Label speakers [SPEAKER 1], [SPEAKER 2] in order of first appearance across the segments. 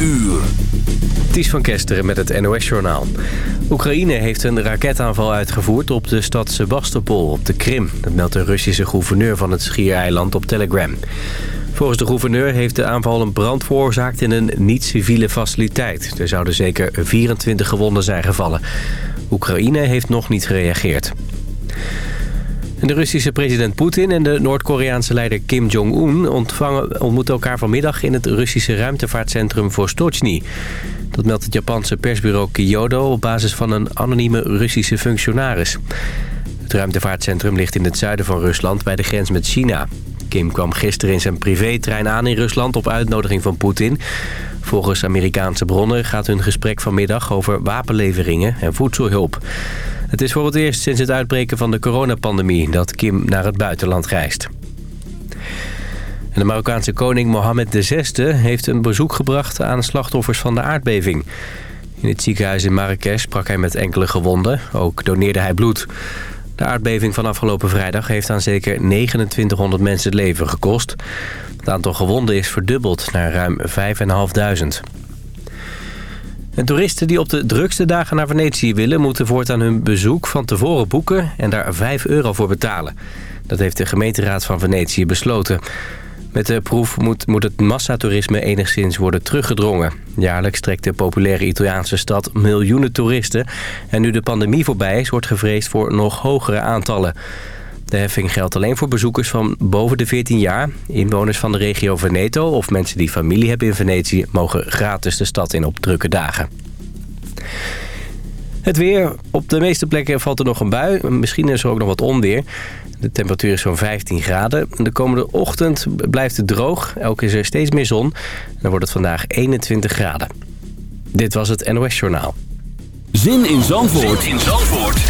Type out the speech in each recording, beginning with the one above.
[SPEAKER 1] uur.
[SPEAKER 2] Ties van Kesteren met het NOS-journaal. Oekraïne heeft een raketaanval uitgevoerd op de stad Sebastopol op de Krim. Dat meldt de Russische gouverneur van het schiereiland op Telegram. Volgens de gouverneur heeft de aanval een brand veroorzaakt in een niet-civiele faciliteit. Er zouden zeker 24 gewonden zijn gevallen. Oekraïne heeft nog niet gereageerd. De Russische president Poetin en de Noord-Koreaanse leider Kim Jong-un ontmoeten elkaar vanmiddag in het Russische ruimtevaartcentrum Vostochny. Dat meldt het Japanse persbureau Kyodo op basis van een anonieme Russische functionaris. Het ruimtevaartcentrum ligt in het zuiden van Rusland bij de grens met China. Kim kwam gisteren in zijn privétrein aan in Rusland op uitnodiging van Poetin. Volgens Amerikaanse bronnen gaat hun gesprek vanmiddag over wapenleveringen en voedselhulp. Het is voor het eerst sinds het uitbreken van de coronapandemie dat Kim naar het buitenland reist. de Marokkaanse koning Mohammed VI heeft een bezoek gebracht aan slachtoffers van de aardbeving. In het ziekenhuis in Marrakesh sprak hij met enkele gewonden. Ook doneerde hij bloed. De aardbeving van afgelopen vrijdag heeft aan zeker 2900 mensen het leven gekost. Het aantal gewonden is verdubbeld naar ruim 5.500. En toeristen die op de drukste dagen naar Venetië willen... moeten voortaan hun bezoek van tevoren boeken en daar 5 euro voor betalen. Dat heeft de gemeenteraad van Venetië besloten. Met de proef moet, moet het massatoerisme enigszins worden teruggedrongen. Jaarlijks trekt de populaire Italiaanse stad miljoenen toeristen. En nu de pandemie voorbij is, wordt gevreesd voor nog hogere aantallen. De heffing geldt alleen voor bezoekers van boven de 14 jaar. Inwoners van de regio Veneto of mensen die familie hebben in Venetië... mogen gratis de stad in op drukke dagen. Het weer. Op de meeste plekken valt er nog een bui. Misschien is er ook nog wat onweer. De temperatuur is zo'n 15 graden. De komende ochtend blijft het droog. Elke is er steeds meer zon. Dan wordt het vandaag 21 graden. Dit was het NOS Journaal.
[SPEAKER 1] Zin in Zandvoort, zin in Zandvoort.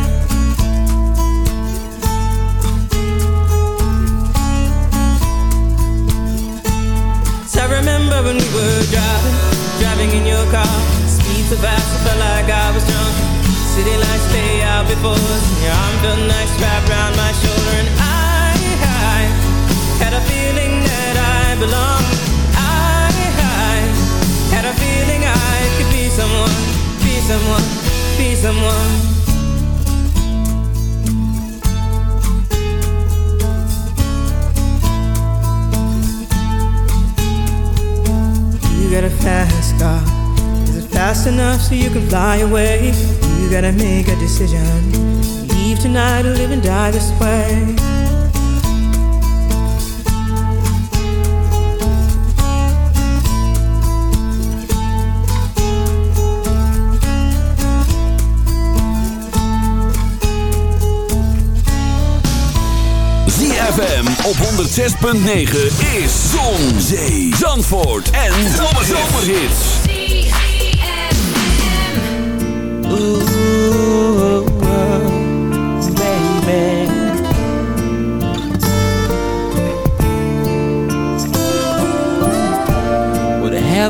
[SPEAKER 3] fast I felt like I was drunk. City lights stay out before us. Your arm felt nice wrapped around my shoulder And I, I had a feeling that I belonged so you can fly away gotta make a decision. Leave tonight or live and die this way.
[SPEAKER 1] ZFM op 106.9 is Zon, Zee, Zandvoort en Zomerhits.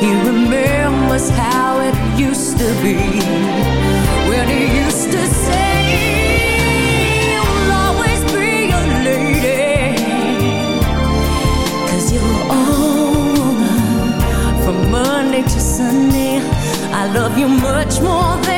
[SPEAKER 4] he remembers how it used to be. When he used to say You'll always be you're From Monday to Sunday I love you
[SPEAKER 5] much more than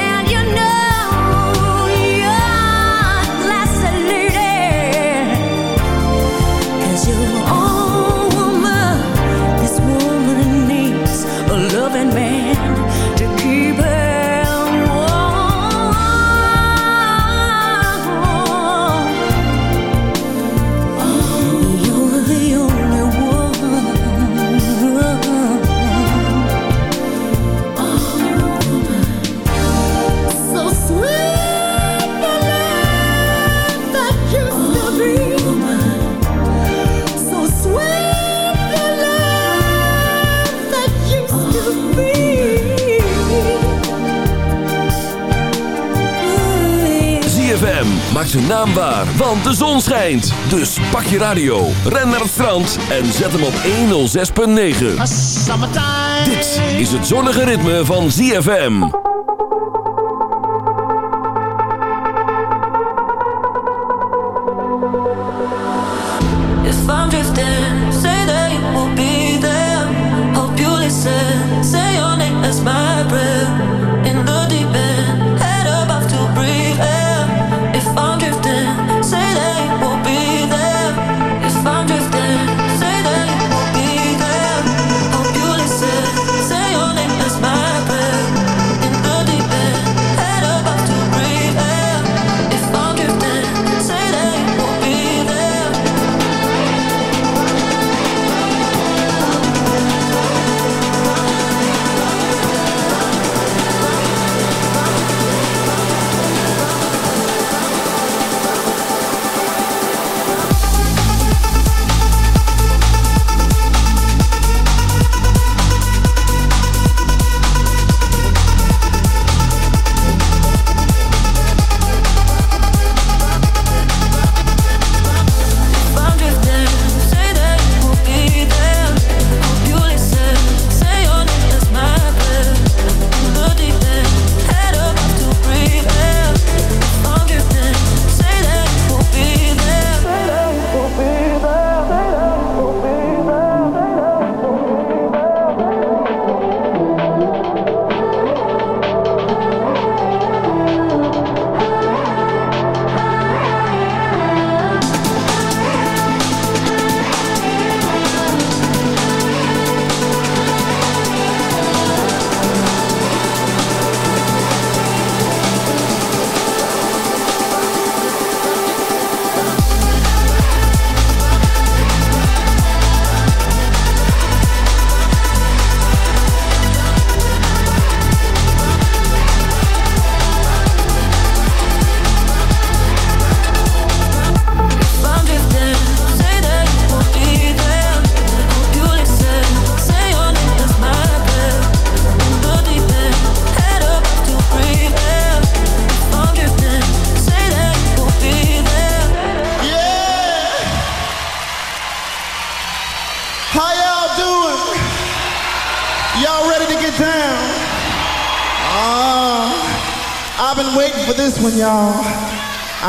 [SPEAKER 1] maakt zijn naam waar, want de zon schijnt. Dus pak je radio, ren naar het strand en zet hem op 106.9. Dit is het zonnige ritme van ZFM.
[SPEAKER 6] If I'm drifting, say that you will be there. Hope you listen, say your name my.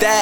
[SPEAKER 5] that.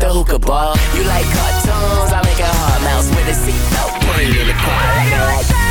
[SPEAKER 7] the hookah bar. You like cartoons? I make a hard mouse with a seatbelt. Put it in the car.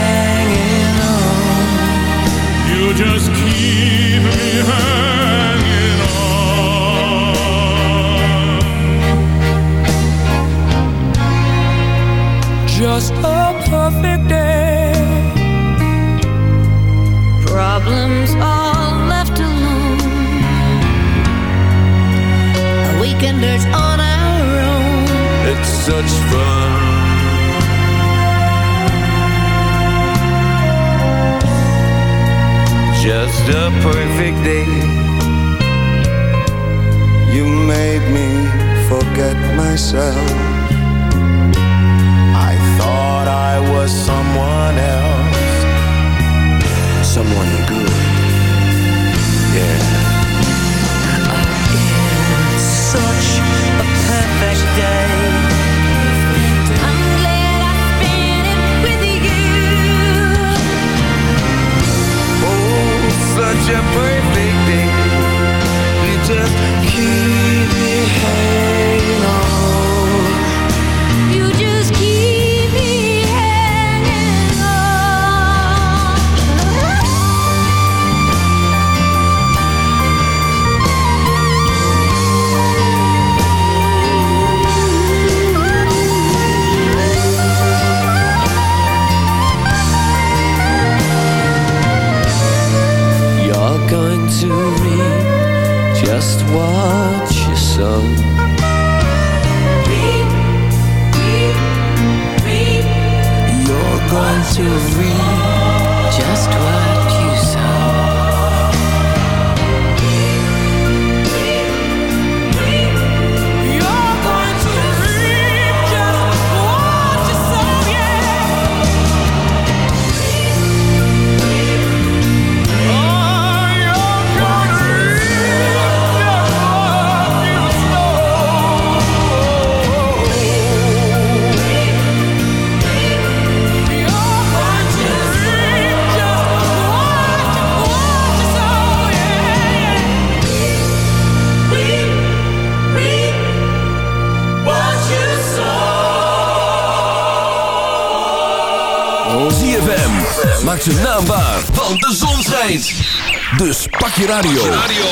[SPEAKER 8] just keep me hanging
[SPEAKER 9] A perfect day.
[SPEAKER 1] Dus pak je radio.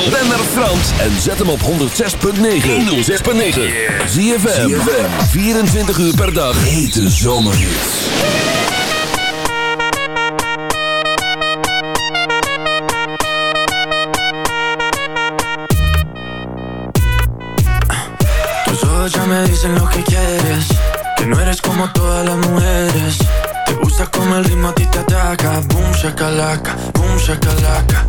[SPEAKER 1] Ben naar Frans en zet hem op 106.9. 106.9. ZFM. 24 uur per dag. Hete zomerhits.
[SPEAKER 10] Tus ojos ya me dicen lo que quieres Que no eres como todas las mujeres Te gusta como el ritmo a ti te ataca Boom shakalaka, boom shakalaka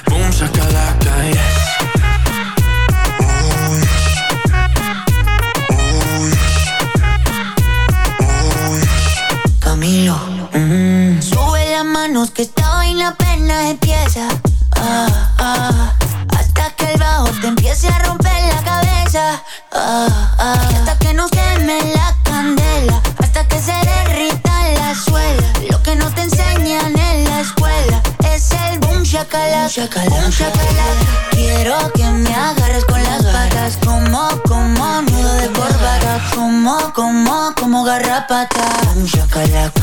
[SPEAKER 10] chocolate, yes
[SPEAKER 5] como, como garrapata. Un shakalaka,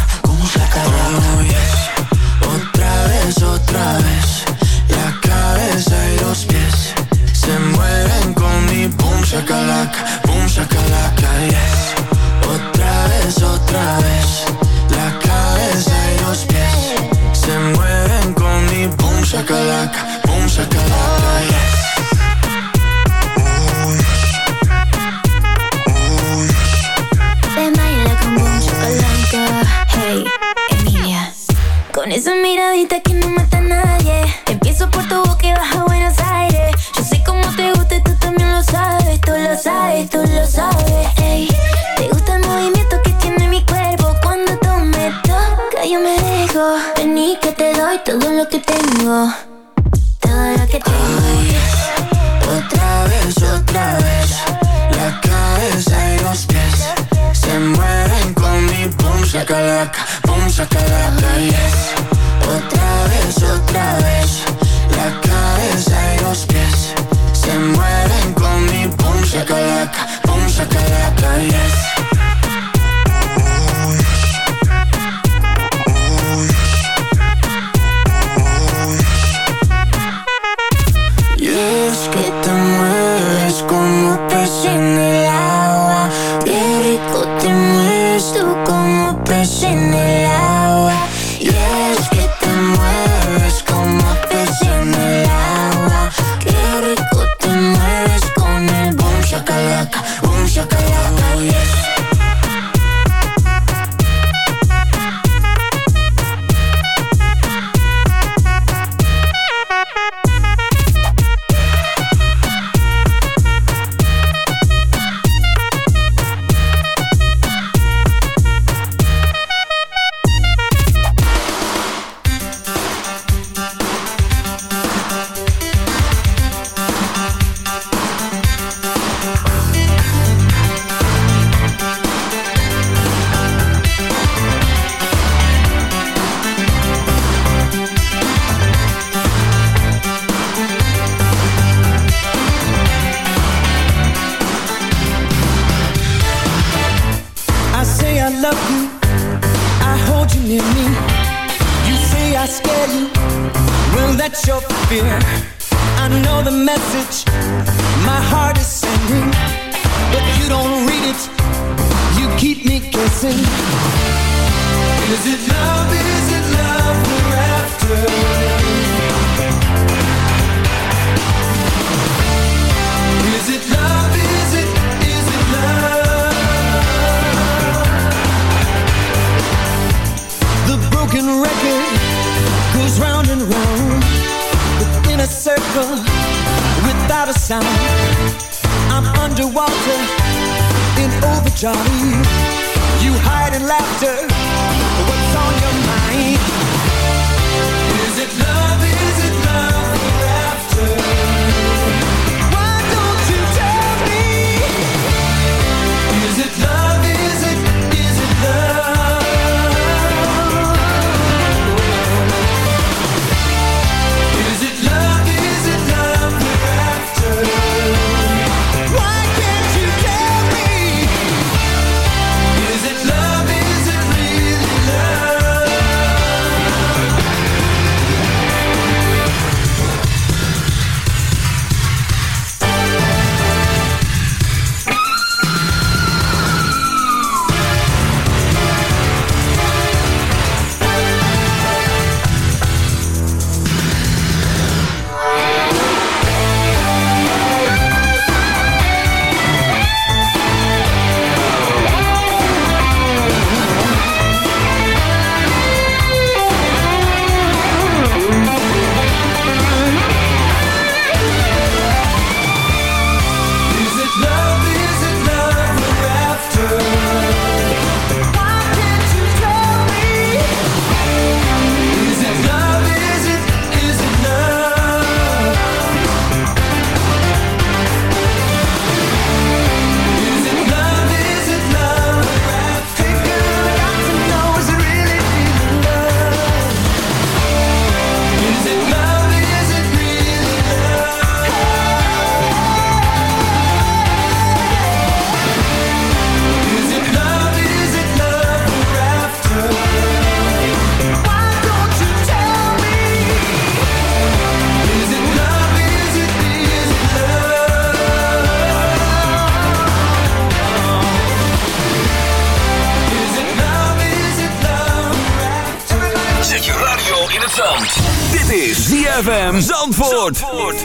[SPEAKER 11] Dit is
[SPEAKER 1] ZFM Zandvoort. Zandvoort.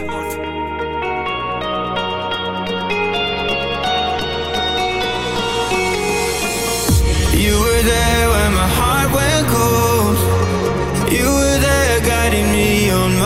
[SPEAKER 5] You were there when my heart went cold. You were there guiding me on my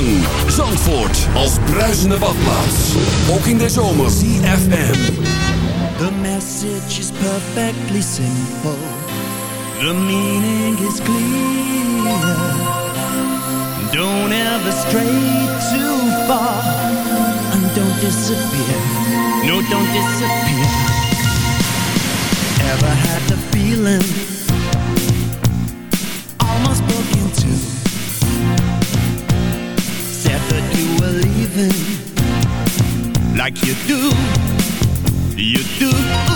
[SPEAKER 1] lang. Zandvoort als bruisende badplaats. Ook in de zomer. CFM.
[SPEAKER 5] The message is perfectly simple. The meaning is clear. Don't ever stray too far. And don't disappear. No, don't disappear. Ever had the feeling... you do, you do.